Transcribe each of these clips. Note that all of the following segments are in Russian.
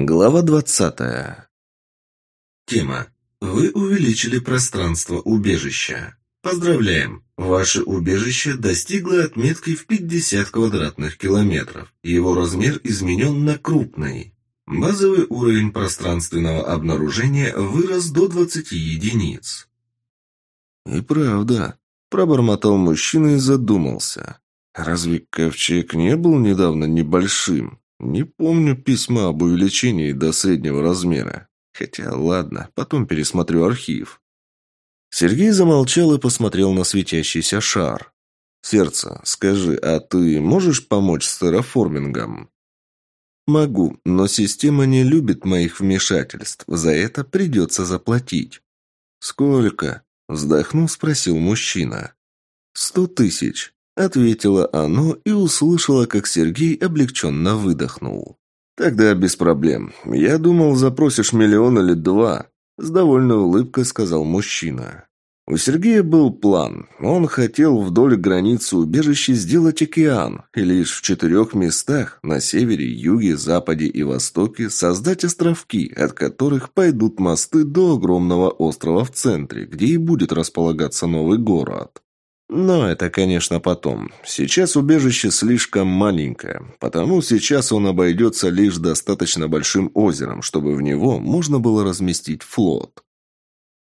Глава двадцатая. Тема. Вы увеличили пространство убежища. Поздравляем! Ваше убежище достигло отметки в 50 квадратных километров. Его размер изменен на крупный. Базовый уровень пространственного обнаружения вырос до 20 единиц. И правда, пробормотал мужчина и задумался. Разве ковчег не был недавно небольшим? Не помню письма об увеличении до среднего размера. Хотя, ладно, потом пересмотрю архив. Сергей замолчал и посмотрел на светящийся шар. «Сердце, скажи, а ты можешь помочь с терраформингом?» «Могу, но система не любит моих вмешательств. За это придется заплатить». «Сколько?» – вздохнув, спросил мужчина. «Сто тысяч», – ответило оно и услышала, как Сергей облегченно выдохнул. «Тогда без проблем. Я думал, запросишь миллион или два», – с довольной улыбкой сказал мужчина. У Сергея был план. Он хотел вдоль границы убежища сделать океан, и лишь в четырех местах, на севере, юге, западе и востоке, создать островки, от которых пойдут мосты до огромного острова в центре, где и будет располагаться новый город. Но это, конечно, потом. Сейчас убежище слишком маленькое, потому сейчас он обойдется лишь достаточно большим озером, чтобы в него можно было разместить флот.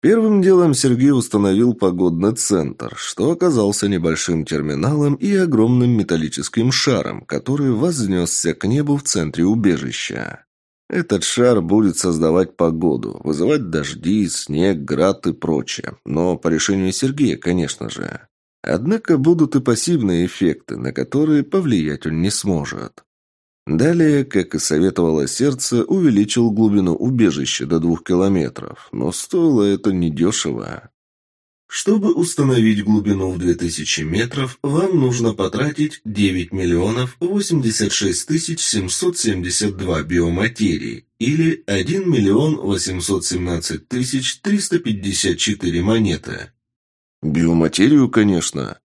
Первым делом Сергей установил погодный центр, что оказался небольшим терминалом и огромным металлическим шаром, который вознесся к небу в центре убежища. Этот шар будет создавать погоду, вызывать дожди, снег, град и прочее, но по решению Сергея, конечно же. Однако будут и пассивные эффекты, на которые повлиять он не сможет. Далее, как и советовало сердце, увеличил глубину убежища до двух километров, но стоило это недешево. Чтобы установить глубину в 2000 метров, вам нужно потратить 9 миллионов 86 тысяч 772 биоматерии или 1 миллион 817 тысяч 354 монеты. Биоматерию, конечно.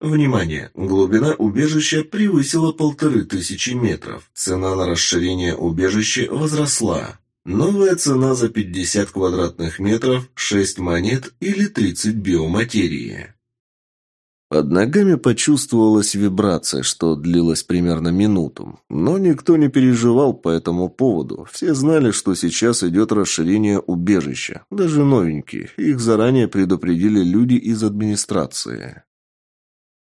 Внимание! Глубина убежища превысила полторы тысячи метров. Цена на расширение убежища возросла. Новая цена за 50 квадратных метров – 6 монет или 30 биоматерии. Под ногами почувствовалась вибрация, что длилась примерно минуту. Но никто не переживал по этому поводу. Все знали, что сейчас идет расширение убежища. Даже новенькие. Их заранее предупредили люди из администрации.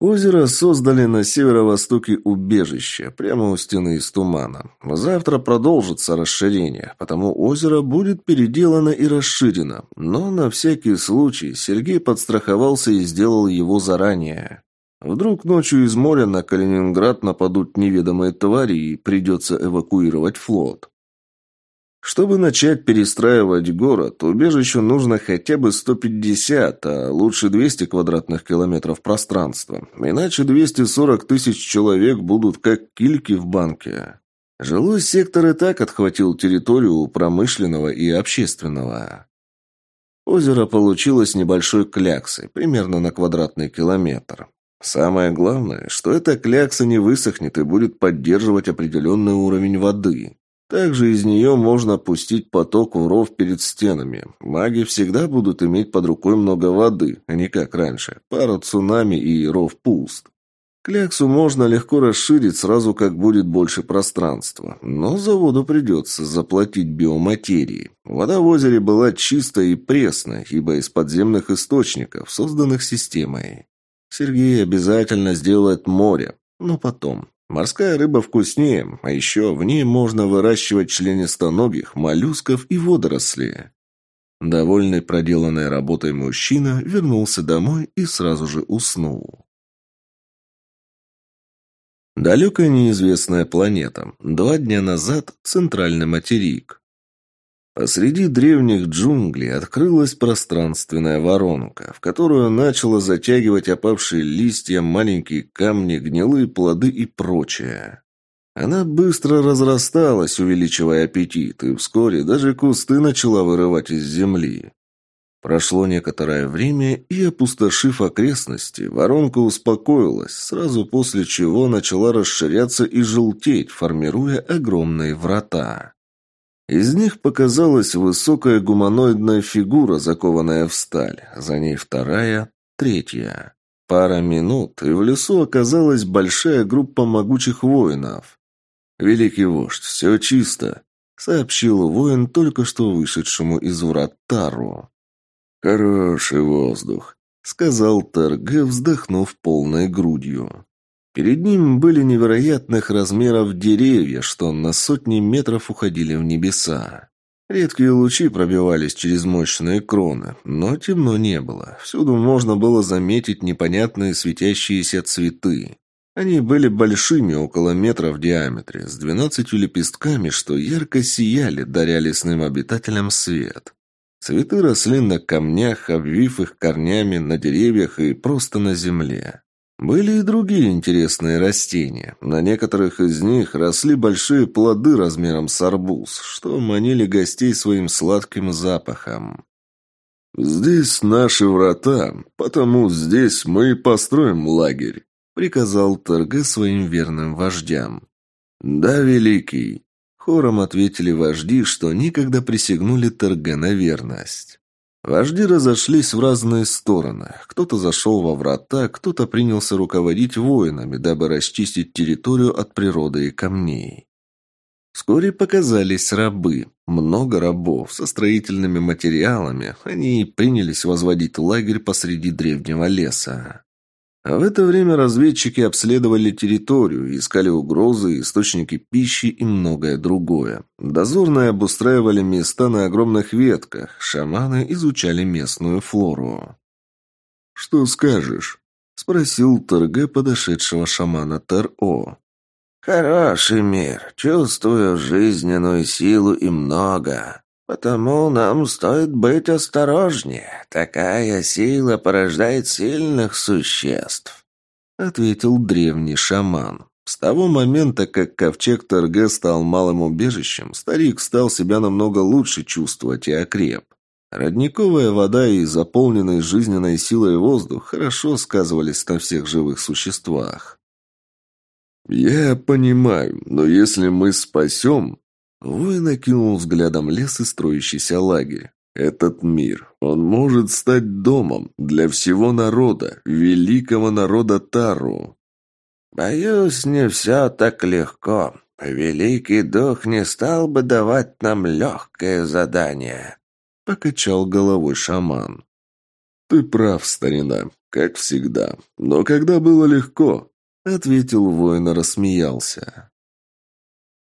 Озеро создали на северо-востоке убежища, прямо у стены из тумана. Завтра продолжится расширение, потому озеро будет переделано и расширено. Но на всякий случай Сергей подстраховался и сделал его заранее. Вдруг ночью из моря на Калининград нападут неведомые твари и придется эвакуировать флот. Чтобы начать перестраивать город, убежищу нужно хотя бы 150, а лучше 200 квадратных километров пространства. Иначе 240 тысяч человек будут как кильки в банке. Жилой сектор и так отхватил территорию промышленного и общественного. Озеро получилось небольшой кляксой, примерно на квадратный километр. Самое главное, что эта клякса не высохнет и будет поддерживать определенный уровень воды. Также из нее можно пустить поток в ров перед стенами. Маги всегда будут иметь под рукой много воды, а не как раньше. Пару цунами и ров пуст. Кляксу можно легко расширить сразу, как будет больше пространства. Но за воду придется заплатить биоматерии. Вода в озере была чистая и пресная, ибо из подземных источников, созданных системой. Сергей обязательно сделает море, но потом. Морская рыба вкуснее, а еще в ней можно выращивать членистоногих, моллюсков и водоросли. Довольный проделанной работой мужчина вернулся домой и сразу же уснул. Далекая неизвестная планета. Два дня назад центральный материк. Посреди древних джунглей открылась пространственная воронка, в которую начало затягивать опавшие листья, маленькие камни, гнилые плоды и прочее. Она быстро разрасталась, увеличивая аппетит, и вскоре даже кусты начала вырывать из земли. Прошло некоторое время, и, опустошив окрестности, воронка успокоилась, сразу после чего начала расширяться и желтеть, формируя огромные врата. Из них показалась высокая гуманоидная фигура, закованная в сталь. За ней вторая, третья. Пара минут, и в лесу оказалась большая группа могучих воинов. «Великий вождь, все чисто», — сообщил воин только что вышедшему из врат Тару. «Хороший воздух», — сказал Тарге, вздохнув полной грудью. Перед ним были невероятных размеров деревья, что на сотни метров уходили в небеса. Редкие лучи пробивались через мощные кроны, но темно не было. Всюду можно было заметить непонятные светящиеся цветы. Они были большими, около метра в диаметре, с двенадцатью лепестками, что ярко сияли, даря лесным обитателям свет. Цветы росли на камнях, обвив их корнями на деревьях и просто на земле. Были и другие интересные растения. На некоторых из них росли большие плоды размером с арбуз, что манили гостей своим сладким запахом. «Здесь наши врата, потому здесь мы и построим лагерь», — приказал Торге своим верным вождям. «Да, Великий», — хором ответили вожди, что никогда присягнули Торге на верность. Вожди разошлись в разные стороны. Кто-то зашел во врата, кто-то принялся руководить воинами, дабы расчистить территорию от природы и камней. Вскоре показались рабы. Много рабов со строительными материалами. Они принялись возводить лагерь посреди древнего леса. А в это время разведчики обследовали территорию, искали угрозы, источники пищи и многое другое. Дозорные обустраивали места на огромных ветках, шаманы изучали местную флору. «Что скажешь?» – спросил Торге подошедшего шамана Тар-О. «Хороший мир, чувствую жизненную силу и много. «Потому нам стоит быть осторожнее. Такая сила порождает сильных существ», — ответил древний шаман. С того момента, как ковчег Торге стал малым убежищем, старик стал себя намного лучше чувствовать и окреп. Родниковая вода и заполненный жизненной силой воздух хорошо сказывались на всех живых существах. «Я понимаю, но если мы спасем, Воин окинул взглядом лес и строящийся лагерь. Этот мир, он может стать домом для всего народа, великого народа Тару. Боюсь, не все так легко. Великий дух не стал бы давать нам легкое задание. Покачал головой шаман. Ты прав, старина, как всегда. Но когда было легко, ответил воин и рассмеялся.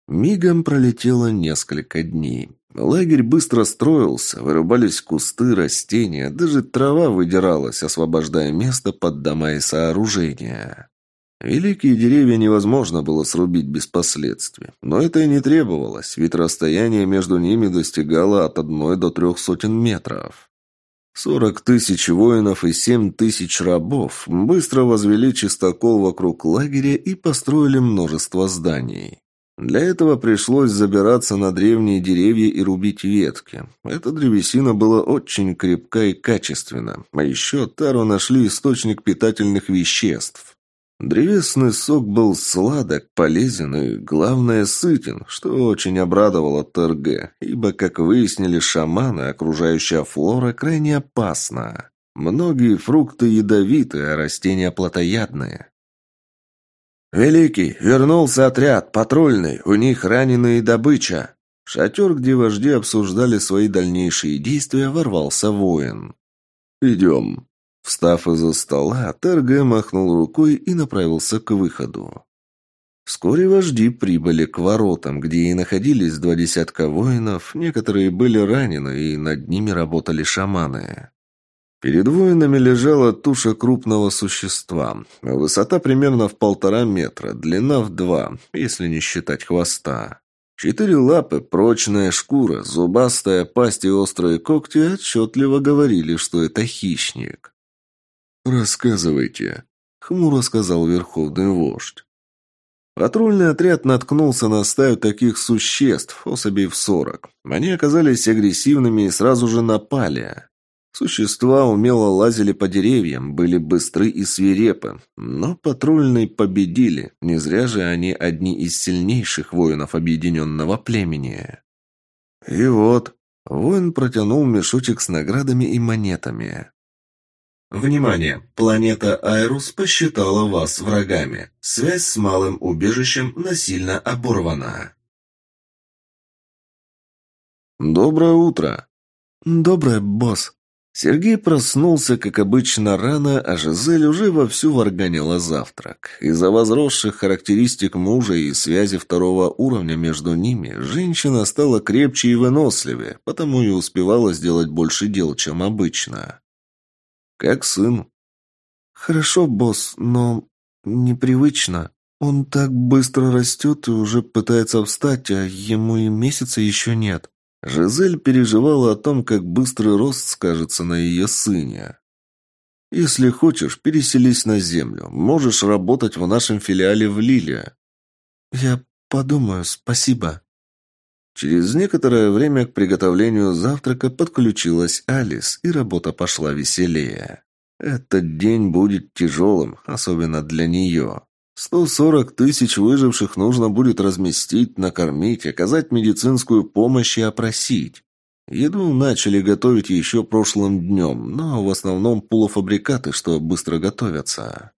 Мигом пролетело несколько дней. Лагерь быстро строился, вырубались кусты, растения, даже трава выдиралась, освобождая место под дома и сооружения. Великие деревья невозможно было срубить без последствий, но это и не требовалось, ведь расстояние между ними достигало от одной до трех сотен метров. Сорок тысяч воинов и семь тысяч рабов быстро возвели чистокол вокруг лагеря и построили множество зданий. Для этого пришлось забираться на древние деревья и рубить ветки. Эта древесина была очень крепка и качественна. А еще Тару нашли источник питательных веществ. Древесный сок был сладок, полезен и, главное, сытен, что очень обрадовало ТРГ, ибо, как выяснили шаманы, окружающая флора крайне опасна. Многие фрукты ядовиты, а растения плотоядные. «Великий, вернулся отряд, патрульный, у них раненые добыча». В шатер, где вожди обсуждали свои дальнейшие действия, ворвался воин. «Идем». Встав из-за стола, Терге махнул рукой и направился к выходу. Вскоре вожди прибыли к воротам, где и находились два десятка воинов, некоторые были ранены, и над ними работали шаманы. Перед воинами лежала туша крупного существа. Высота примерно в полтора метра, длина в два, если не считать хвоста. Четыре лапы, прочная шкура, зубастая пасть и острые когти отчетливо говорили, что это хищник. «Рассказывайте», — хмуро сказал верховный вождь. Патрульный отряд наткнулся на стаю таких существ, особей в сорок. Они оказались агрессивными и сразу же напали. Существа умело лазили по деревьям, были быстры и свирепы, но патрульные победили, не зря же они одни из сильнейших воинов объединенного племени. И вот, воин протянул мешочек с наградами и монетами. Внимание! Планета Айрус посчитала вас врагами. Связь с малым убежищем насильно оборвана. «Доброе утро!» «Доброе, босс!» Сергей проснулся, как обычно, рано, а Жизель уже вовсю варганила завтрак. Из-за возросших характеристик мужа и связи второго уровня между ними, женщина стала крепче и выносливее, потому и успевала сделать больше дел, чем обычно. «Как сын?» «Хорошо, босс, но непривычно. Он так быстро растет и уже пытается встать, а ему и месяца еще нет». Жизель переживала о том, как быстрый рост скажется на ее сыне. «Если хочешь, переселись на землю. Можешь работать в нашем филиале в Лиле». «Я подумаю, спасибо». Через некоторое время к приготовлению завтрака подключилась Алис, и работа пошла веселее. Этот день будет тяжелым, особенно для нее. Сто сорок тысяч выживших нужно будет разместить, накормить, оказать медицинскую помощь и опросить. Еду начали готовить еще прошлым днем, но в основном полуфабрикаты, что быстро готовятся.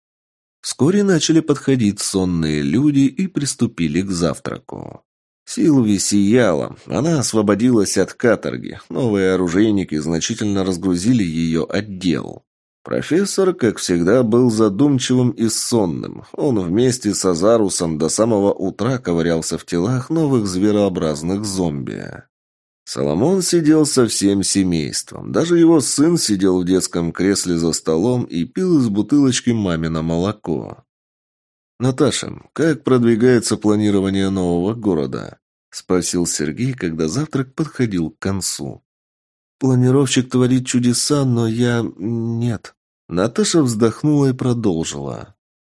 Вскоре начали подходить сонные люди и приступили к завтраку. Силви сияла, она освободилась от каторги, новые оружейники значительно разгрузили ее отдел. Профессор, как всегда, был задумчивым и сонным. Он вместе с Азарусом до самого утра ковырялся в телах новых зверообразных зомби. Соломон сидел со всем семейством. Даже его сын сидел в детском кресле за столом и пил из бутылочки мамино молоко. «Наташа, как продвигается планирование нового города?» – спросил Сергей, когда завтрак подходил к концу. Планировщик творит чудеса, но я... нет. Наташа вздохнула и продолжила.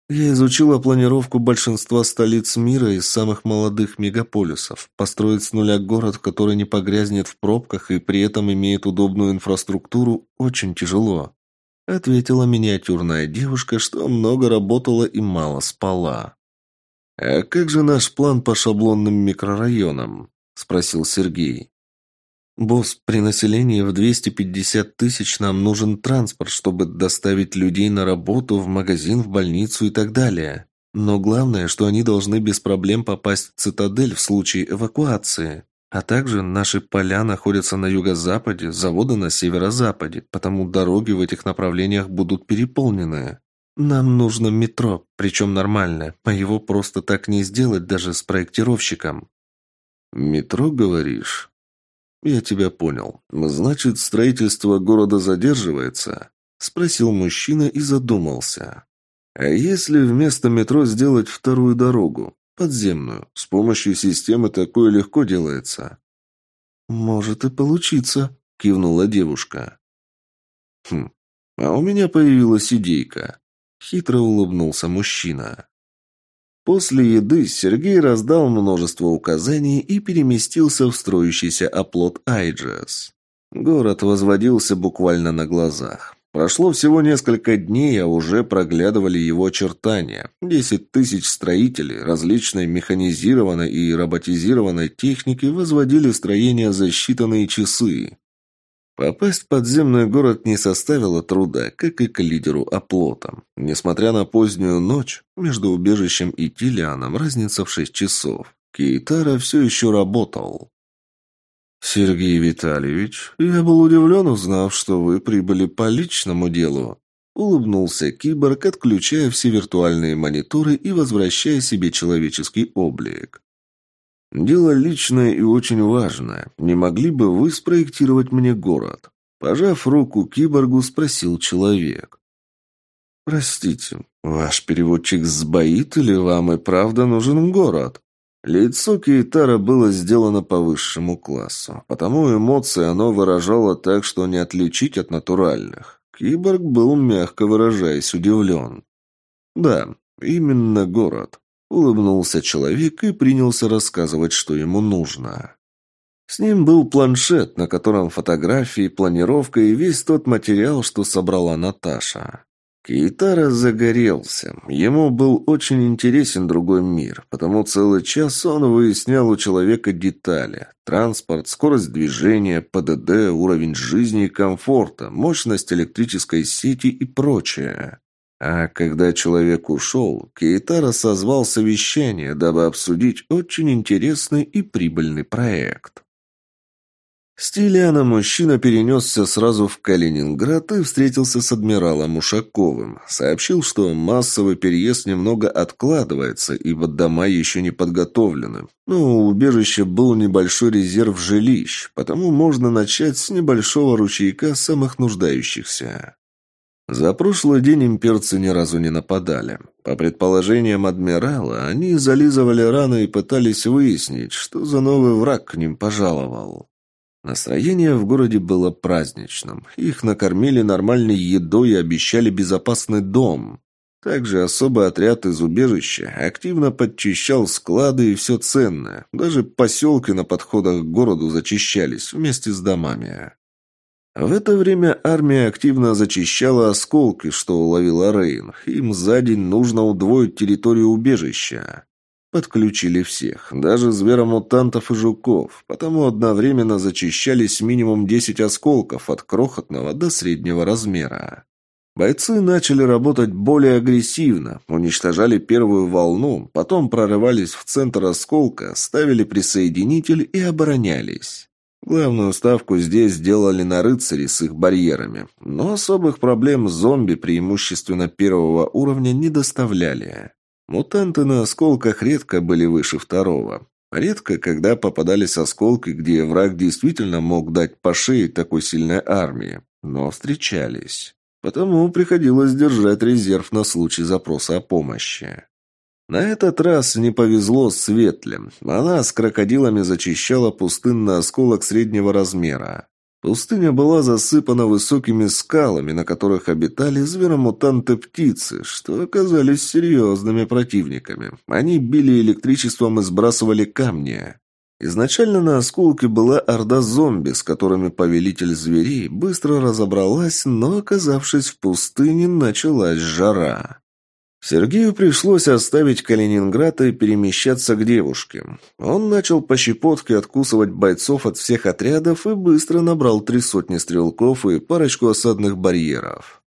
Я изучила планировку большинства столиц мира из самых молодых мегаполисов. Построить с нуля город, который не погрязнет в пробках и при этом имеет удобную инфраструктуру, очень тяжело. Ответила миниатюрная девушка, что много работала и мало спала. «А как же наш план по шаблонным микрорайонам?» – спросил Сергей. «Босс, при населении в 250 тысяч нам нужен транспорт, чтобы доставить людей на работу, в магазин, в больницу и так далее. Но главное, что они должны без проблем попасть в цитадель в случае эвакуации. А также наши поля находятся на юго-западе, заводы на северо-западе, потому дороги в этих направлениях будут переполнены. Нам нужно метро, причем нормальное, а его просто так не сделать даже с проектировщиком». «Метро, говоришь?» «Я тебя понял. Значит, строительство города задерживается?» Спросил мужчина и задумался. «А если вместо метро сделать вторую дорогу? Подземную. С помощью системы такое легко делается». «Может и получиться», — кивнула девушка. «Хм, а у меня появилась идейка». Хитро улыбнулся мужчина. После еды Сергей раздал множество указаний и переместился в строящийся оплот Айджес. Город возводился буквально на глазах. Прошло всего несколько дней, а уже проглядывали его очертания. Десять тысяч строителей различной механизированной и роботизированной техники возводили строения за считанные часы. Попасть в подземный город не составило труда, как и к лидеру оплота. Несмотря на позднюю ночь, между убежищем и Тилианом разница в шесть часов. Кейтара все еще работал. «Сергей Витальевич, я был удивлен, узнав, что вы прибыли по личному делу», улыбнулся киборг, отключая все виртуальные мониторы и возвращая себе человеческий облик. «Дело личное и очень важное. Не могли бы вы спроектировать мне город?» Пожав руку киборгу, спросил человек. «Простите, ваш переводчик сбоит или вам и правда нужен город?» Лицо Кейтара было сделано по высшему классу, потому эмоции оно выражало так, что не отличить от натуральных. Киборг был, мягко выражаясь, удивлен. «Да, именно город. Улыбнулся человек и принялся рассказывать, что ему нужно. С ним был планшет, на котором фотографии, планировка и весь тот материал, что собрала Наташа. Кейтара загорелся. Ему был очень интересен другой мир, потому целый час он выяснял у человека детали. Транспорт, скорость движения, ПДД, уровень жизни и комфорта, мощность электрической сети и прочее. А когда человек ушел, Кейтара созвал совещание, дабы обсудить очень интересный и прибыльный проект. С мужчина перенесся сразу в Калининград и встретился с адмиралом Ушаковым. Сообщил, что массовый переезд немного откладывается, ибо дома еще не подготовлены. Но у убежища был небольшой резерв жилищ, потому можно начать с небольшого ручейка самых нуждающихся. За прошлый день имперцы ни разу не нападали. По предположениям адмирала, они зализывали раны и пытались выяснить, что за новый враг к ним пожаловал. Настроение в городе было праздничным. Их накормили нормальной едой и обещали безопасный дом. Также особый отряд из убежища активно подчищал склады и все ценное. Даже поселки на подходах к городу зачищались вместе с домами. В это время армия активно зачищала осколки, что уловила Рейн. Им за день нужно удвоить территорию убежища. Подключили всех, даже зверомутантов и жуков, потому одновременно зачищались минимум 10 осколков от крохотного до среднего размера. Бойцы начали работать более агрессивно, уничтожали первую волну, потом прорывались в центр осколка, ставили присоединитель и оборонялись. Главную ставку здесь сделали на рыцари с их барьерами, но особых проблем зомби преимущественно первого уровня не доставляли. Мутанты на осколках редко были выше второго. Редко, когда попадались осколки, где враг действительно мог дать по шее такой сильной армии, но встречались. Потому приходилось держать резерв на случай запроса о помощи. На этот раз не повезло Светле. Она с крокодилами зачищала пустынный осколок среднего размера. Пустыня была засыпана высокими скалами, на которых обитали зверомутанты-птицы, что оказались серьезными противниками. Они били электричеством и сбрасывали камни. Изначально на осколке была орда зомби, с которыми повелитель зверей быстро разобралась, но, оказавшись в пустыне, началась жара. Сергею пришлось оставить Калининград и перемещаться к девушке. Он начал по щепотке откусывать бойцов от всех отрядов и быстро набрал три сотни стрелков и парочку осадных барьеров.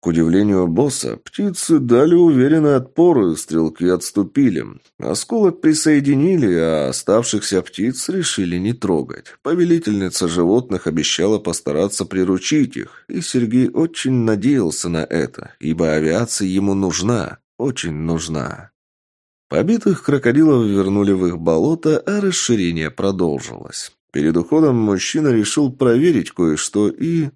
К удивлению босса, птицы дали уверенный отпор, и стрелки отступили. Осколок присоединили, а оставшихся птиц решили не трогать. Повелительница животных обещала постараться приручить их, и Сергей очень надеялся на это, ибо авиация ему нужна, очень нужна. Побитых крокодилов вернули в их болото, а расширение продолжилось. Перед уходом мужчина решил проверить кое-что и...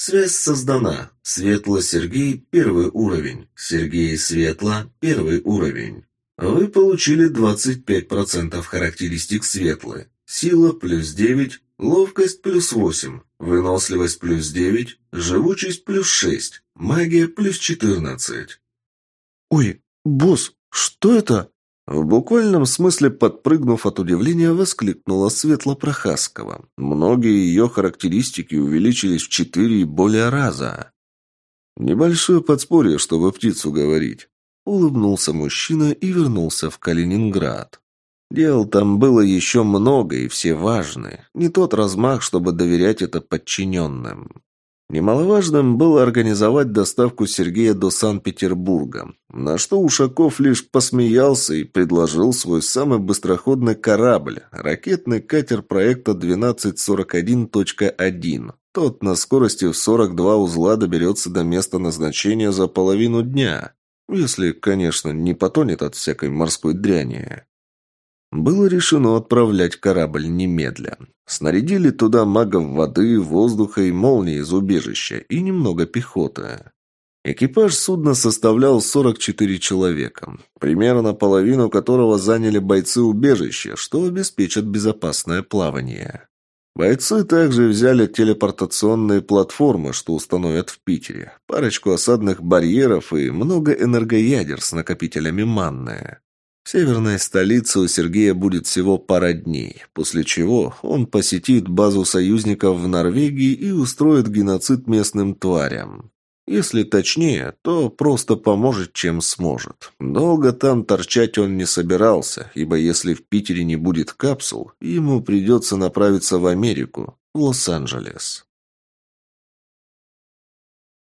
Связь создана. Светло Сергей – первый уровень. Сергей Светло – первый уровень. Вы получили 25% характеристик Светлы. Сила плюс 9, ловкость плюс 8, выносливость плюс 9, живучесть плюс 6, магия плюс 14. «Ой, босс, что это?» В буквальном смысле, подпрыгнув от удивления, воскликнула Светла Прохаскова. Многие ее характеристики увеличились в четыре и более раза. Небольшое подспорье, чтобы птицу говорить. Улыбнулся мужчина и вернулся в Калининград. Дел там было еще много и все важные. Не тот размах, чтобы доверять это подчиненным. Немаловажным было организовать доставку Сергея до Санкт-Петербурга, на что Ушаков лишь посмеялся и предложил свой самый быстроходный корабль – ракетный катер проекта 1241.1. Тот на скорости в 42 узла доберется до места назначения за половину дня, если, конечно, не потонет от всякой морской дряни. Было решено отправлять корабль немедля. Снарядили туда магов воды, воздуха и молнии из убежища и немного пехоты. Экипаж судна составлял 44 человека, примерно половину которого заняли бойцы убежища, что обеспечит безопасное плавание. Бойцы также взяли телепортационные платформы, что установят в Питере, парочку осадных барьеров и много энергоядер с накопителями манны. В северной столице у Сергея будет всего пара дней, после чего он посетит базу союзников в Норвегии и устроит геноцид местным тварям. Если точнее, то просто поможет, чем сможет. Долго там торчать он не собирался, ибо если в Питере не будет капсул, ему придется направиться в Америку, в Лос-Анджелес.